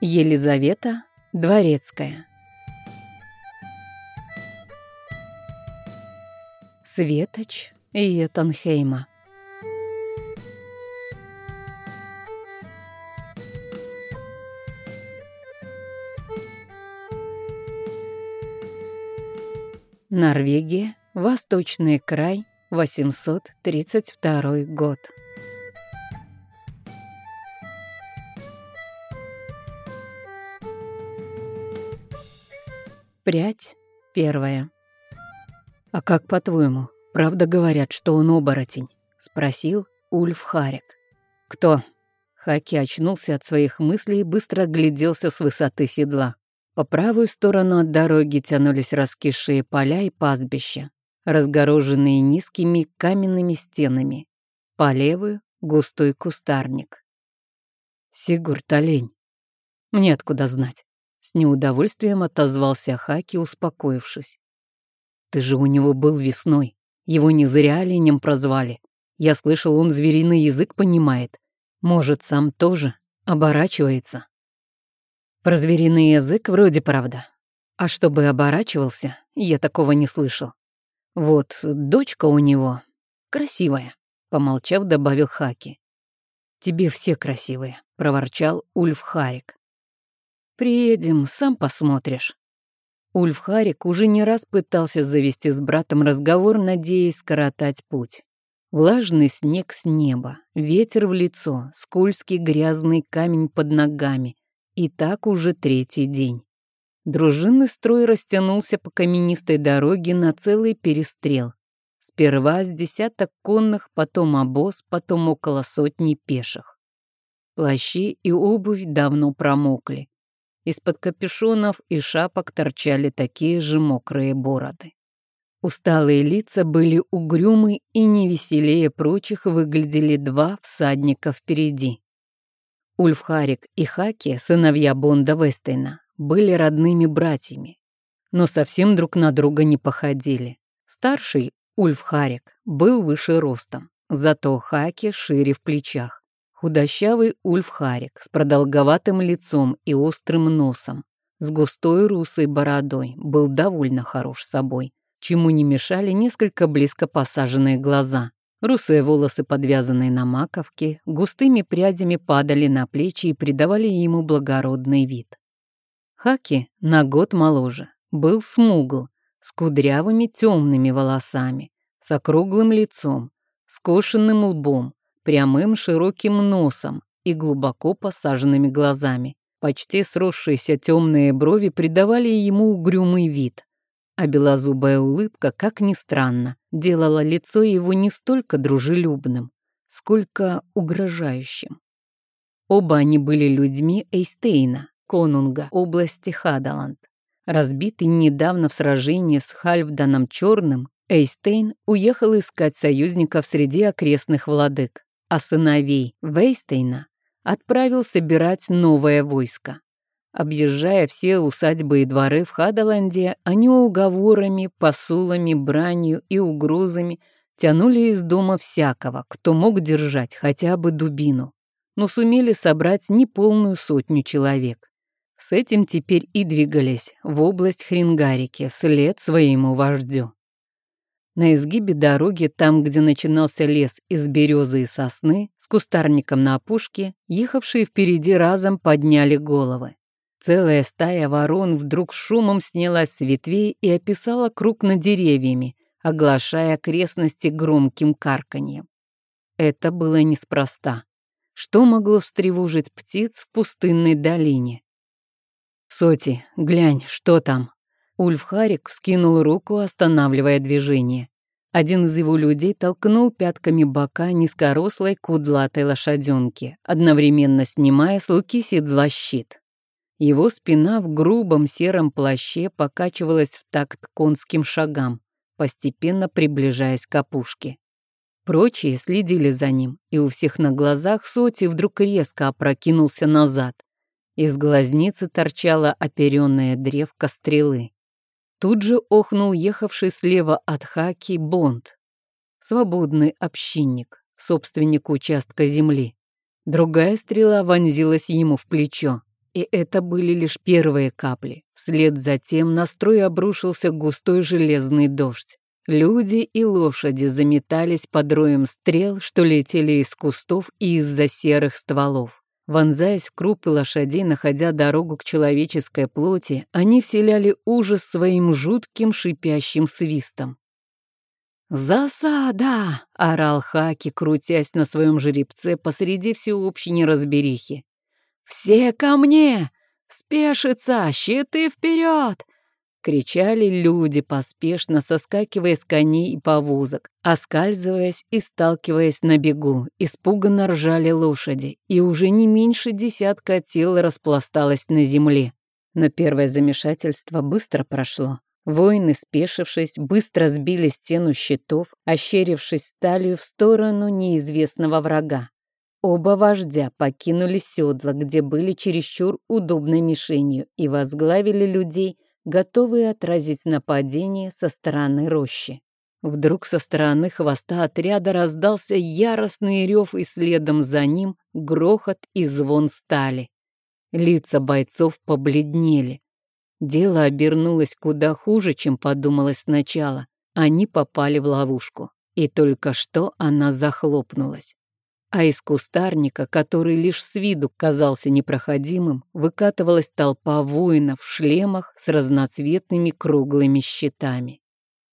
Елизавета Дворецкая Светоч Йетанхейма Норвегия, Восточный край, 832 год. Прядь первая. «А как по-твоему, правда говорят, что он оборотень?» — спросил Ульф Харик. «Кто?» Хаки очнулся от своих мыслей и быстро огляделся с высоты седла. По правую сторону от дороги тянулись раскисшие поля и пастбища, разгороженные низкими каменными стенами. По левую — густой кустарник. «Сигурд, олень. Мне откуда знать?» С неудовольствием отозвался Хаки, успокоившись. «Ты же у него был весной. Его не зря оленем прозвали. Я слышал, он звериный язык понимает. Может, сам тоже оборачивается». Про звериный язык вроде правда. А чтобы оборачивался, я такого не слышал. Вот дочка у него красивая, помолчав, добавил Хаки. Тебе все красивые, проворчал Ульф Харик. Приедем, сам посмотришь. Ульф Харик уже не раз пытался завести с братом разговор, надеясь скоротать путь. Влажный снег с неба, ветер в лицо, скользкий грязный камень под ногами. И так уже третий день. Дружинный строй растянулся по каменистой дороге на целый перестрел. Сперва с десяток конных, потом обоз, потом около сотни пеших. Плащи и обувь давно промокли. Из-под капюшонов и шапок торчали такие же мокрые бороды. Усталые лица были угрюмы и невеселее прочих выглядели два всадника впереди. Ульфхарик и Хаки, сыновья Бонда Вестейна, были родными братьями, но совсем друг на друга не походили. Старший, Ульфхарик, был выше ростом, зато Хаки шире в плечах. Худощавый Ульф Харик с продолговатым лицом и острым носом, с густой русой бородой, был довольно хорош собой, чему не мешали несколько близко посаженные глаза. Русые волосы, подвязанные на маковке, густыми прядями падали на плечи и придавали ему благородный вид. Хаки на год моложе, был смугл, с кудрявыми темными волосами, с округлым лицом, скошенным лбом, прямым широким носом и глубоко посаженными глазами. Почти сросшиеся темные брови придавали ему угрюмый вид, а белозубая улыбка, как ни странно, делала лицо его не столько дружелюбным, сколько угрожающим. Оба они были людьми Эйстейна, конунга области Хадаланд. Разбитый недавно в сражении с Хальфданом Черным, Эйстейн уехал искать союзников среди окрестных владык а сыновей Вейстейна отправил собирать новое войско. Объезжая все усадьбы и дворы в Хадаланде, они уговорами, посулами, бранью и угрозами тянули из дома всякого, кто мог держать хотя бы дубину, но сумели собрать неполную сотню человек. С этим теперь и двигались в область Хрингарики вслед своему вождю. На изгибе дороги, там, где начинался лес из березы и сосны, с кустарником на опушке, ехавшие впереди разом подняли головы. Целая стая ворон вдруг шумом снялась с ветвей и описала круг над деревьями, оглашая окрестности громким карканьем. Это было неспроста. Что могло встревожить птиц в пустынной долине? «Соти, глянь, что там?» Ульф Харик вскинул руку, останавливая движение. Один из его людей толкнул пятками бока низкорослой кудлатой лошаденки, одновременно снимая с луки седла щит. Его спина в грубом сером плаще покачивалась в такт конским шагам, постепенно приближаясь к опушке. Прочие следили за ним, и у всех на глазах Соти вдруг резко опрокинулся назад. Из глазницы торчала оперенная древко стрелы. Тут же охнул ехавший слева от Хаки Бонд. Свободный общинник, собственник участка земли. Другая стрела вонзилась ему в плечо, И это были лишь первые капли. Вслед за тем на строй обрушился густой железный дождь. Люди и лошади заметались под роем стрел, что летели из кустов и из-за серых стволов. Вонзаясь в крупы лошадей, находя дорогу к человеческой плоти, они вселяли ужас своим жутким шипящим свистом. «Засада!» — орал Хаки, крутясь на своем жеребце посреди всеобщей неразберихи. «Все ко мне! Спешится! Щиты вперед!» Кричали люди, поспешно соскакивая с коней и повозок, оскальзываясь и сталкиваясь на бегу. Испуганно ржали лошади, и уже не меньше десятка тел распласталось на земле. Но первое замешательство быстро прошло. Воины, спешившись, быстро сбили стену щитов, ощерившись сталью в сторону неизвестного врага. Оба вождя покинули седла, где были чересчур удобной мишенью, и возглавили людей, готовые отразить нападение со стороны рощи. Вдруг со стороны хвоста отряда раздался яростный рев, и следом за ним грохот и звон стали. Лица бойцов побледнели. Дело обернулось куда хуже, чем подумалось сначала. Они попали в ловушку, и только что она захлопнулась а из кустарника, который лишь с виду казался непроходимым, выкатывалась толпа воинов в шлемах с разноцветными круглыми щитами.